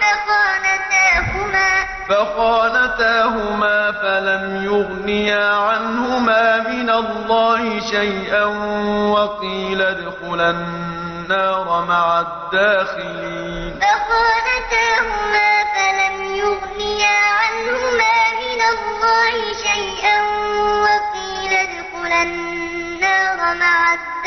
فخانتاهما. فخانتاهما فلم يغنيا عنهما من الله شيئا وقيل ادخلا النار مع الداخلين. فخانتاهما فلم يغنيا عنهما من الله شيئا وقيل ادخلا النار مع الداخلين